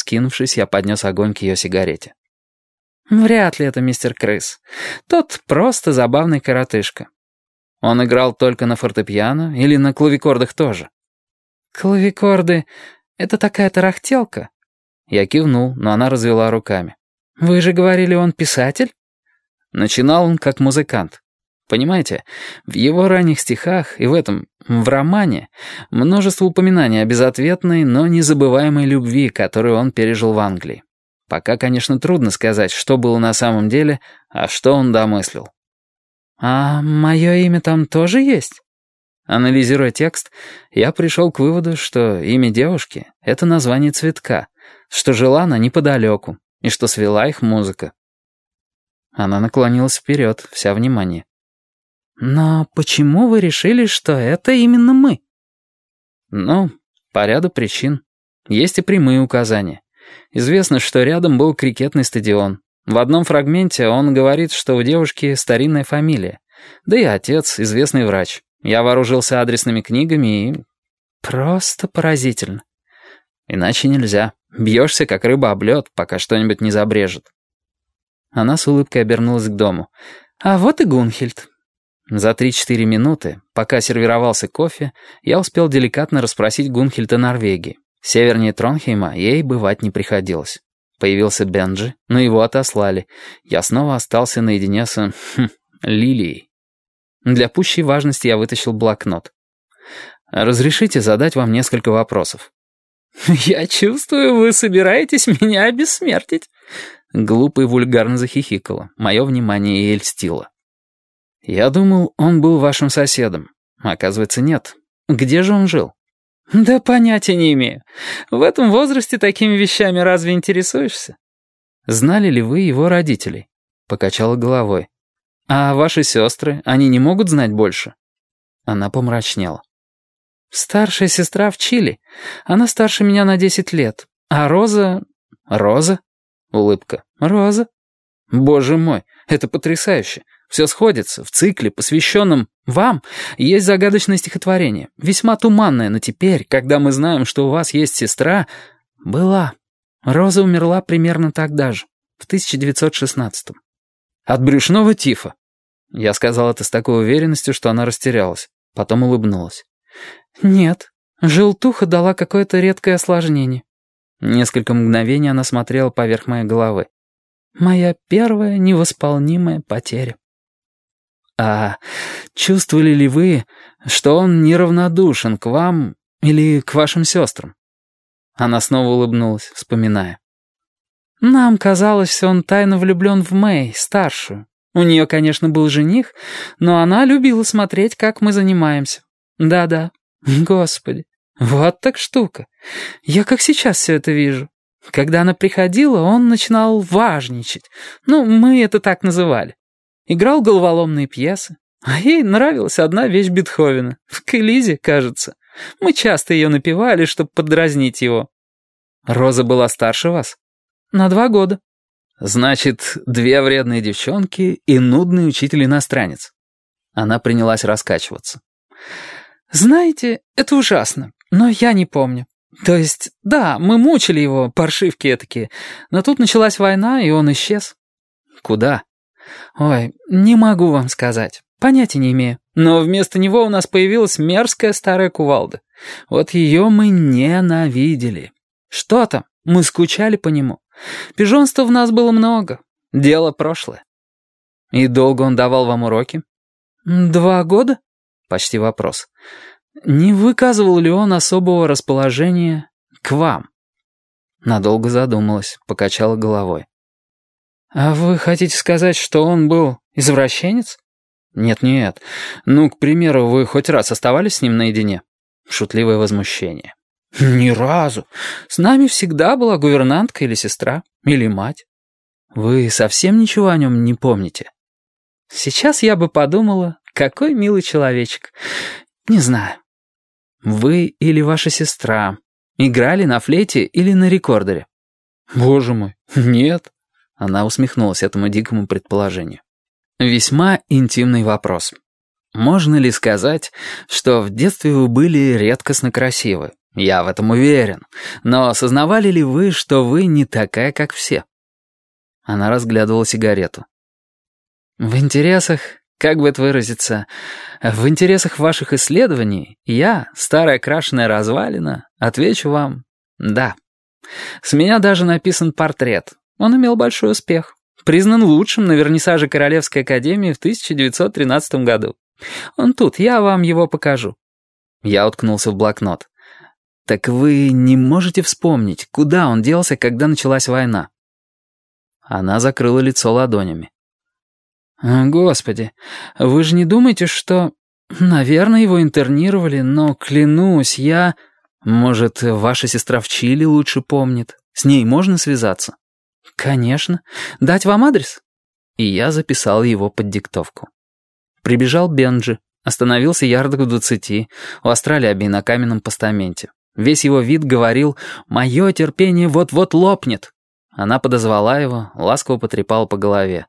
Вскинувшись, я поднес огонь к ее сигарете. «Вряд ли это мистер Крыс. Тот просто забавный коротышка. Он играл только на фортепиано или на клавикордах тоже?» «Клавикорды — это такая тарахтелка?» Я кивнул, но она развела руками. «Вы же говорили, он писатель?» Начинал он как музыкант. Понимаете, в его ранних стихах и в этом, в романе, множество упоминаний о безответной, но незабываемой любви, которую он пережил в Англии. Пока, конечно, трудно сказать, что было на самом деле, а что он домыслил. «А мое имя там тоже есть?» Анализируя текст, я пришел к выводу, что имя девушки — это название цветка, что жила она неподалеку, и что свела их музыка. Она наклонилась вперед, вся внимание. «Но почему вы решили, что это именно мы?» «Ну, по ряду причин. Есть и прямые указания. Известно, что рядом был крикетный стадион. В одном фрагменте он говорит, что у девушки старинная фамилия. Да и отец — известный врач. Я вооружился адресными книгами и... Просто поразительно. Иначе нельзя. Бьешься, как рыба об лед, пока что-нибудь не забрежет. Она с улыбкой обернулась к дому. «А вот и Гунхильд. За 3-4 минуты, пока сервировался кофе, я успел деликатно расспросить Гунхельта Норвегии. Севернее Тронхейма ей бывать не приходилось. Появился Бенджи, но его отослали. Я снова остался наедине с... Хм, Лилией. Для пущей важности я вытащил блокнот. «Разрешите задать вам несколько вопросов?» «Я чувствую, вы собираетесь меня обессмертить». Глупо и вульгарно захихикала. Мое внимание ей льстило. «Я думал, он был вашим соседом. Оказывается, нет. Где же он жил?» «Да понятия не имею. В этом возрасте такими вещами разве интересуешься?» «Знали ли вы его родителей?» Покачала головой. «А ваши сестры, они не могут знать больше?» Она помрачнела. «Старшая сестра в Чили. Она старше меня на десять лет. А Роза...» «Роза?» Улыбка. «Роза?» «Боже мой, это потрясающе. Все сходится. В цикле, посвященном вам, есть загадочное стихотворение. Весьма туманное, но теперь, когда мы знаем, что у вас есть сестра... Была. Роза умерла примерно тогда же, в 1916-м. От брюшного тифа. Я сказал это с такой уверенностью, что она растерялась. Потом улыбнулась. «Нет, желтуха дала какое-то редкое осложнение». Несколько мгновений она смотрела поверх моей головы. «Моя первая невосполнимая потеря». А чувствовали ли вы, что он неравнодушен к вам или к вашим сестрам?» Она снова улыбнулась, вспоминая. «Нам казалось, что он тайно влюблен в Мэй, старшую. У нее, конечно, был жених, но она любила смотреть, как мы занимаемся. Да-да, господи, вот так штука. Я как сейчас все это вижу. Когда она приходила, он начинал важничать. Ну, мы это так называли. Играл головоломные пьесы. А ей нравилась одна вещь Бетховена. В Келизе, кажется. Мы часто ее напевали, чтобы подразнить его. Роза была старше вас? На два года. Значит, две вредные девчонки и нудный учитель-иностранец. Она принялась раскачиваться. Знаете, это ужасно, но я не помню. То есть, да, мы мучили его, паршивки такие, но тут началась война, и он исчез. Куда? «Ой, не могу вам сказать. Понятия не имею. Но вместо него у нас появилась мерзкая старая кувалда. Вот ее мы ненавидели. Что там? Мы скучали по нему. Пижонства в нас было много. Дело прошлое». «И долго он давал вам уроки?» «Два года?» Почти вопрос. «Не выказывал ли он особого расположения к вам?» Надолго задумалась, покачала головой. «А вы хотите сказать, что он был извращенец?» «Нет-нет. Ну, к примеру, вы хоть раз оставались с ним наедине?» Шутливое возмущение. «Ни разу. С нами всегда была гувернантка или сестра, или мать. Вы совсем ничего о нем не помните?» «Сейчас я бы подумала, какой милый человечек. Не знаю. Вы или ваша сестра играли на флейте или на рекордере?» «Боже мой, нет». Она усмехнулась этому дикому предположению. Весьма интимный вопрос. Можно ли сказать, что в детстве вы были редкостно красивы? Я в этом уверен. Но осознавали ли вы, что вы не такая, как все? Она разглядывала сигарету. В интересах, как бы это выразиться, в интересах ваших исследований я, старая крашеная развалина, отвечу вам «да». С меня даже написан портрет. Он имел большой успех. Признан лучшим на вернисаже Королевской академии в 1913 году. Он тут, я вам его покажу. Я уткнулся в блокнот. «Так вы не можете вспомнить, куда он делся, когда началась война?» Она закрыла лицо ладонями. «Господи, вы же не думаете, что... Наверное, его интернировали, но, клянусь, я... Может, ваша сестра в Чили лучше помнит? С ней можно связаться?» «Конечно. Дать вам адрес?» И я записал его под диктовку. Прибежал Бенджи, остановился ярдок в двадцати, у астралябии на каменном постаменте. Весь его вид говорил «Мое терпение вот-вот лопнет». Она подозвала его, ласково потрепала по голове.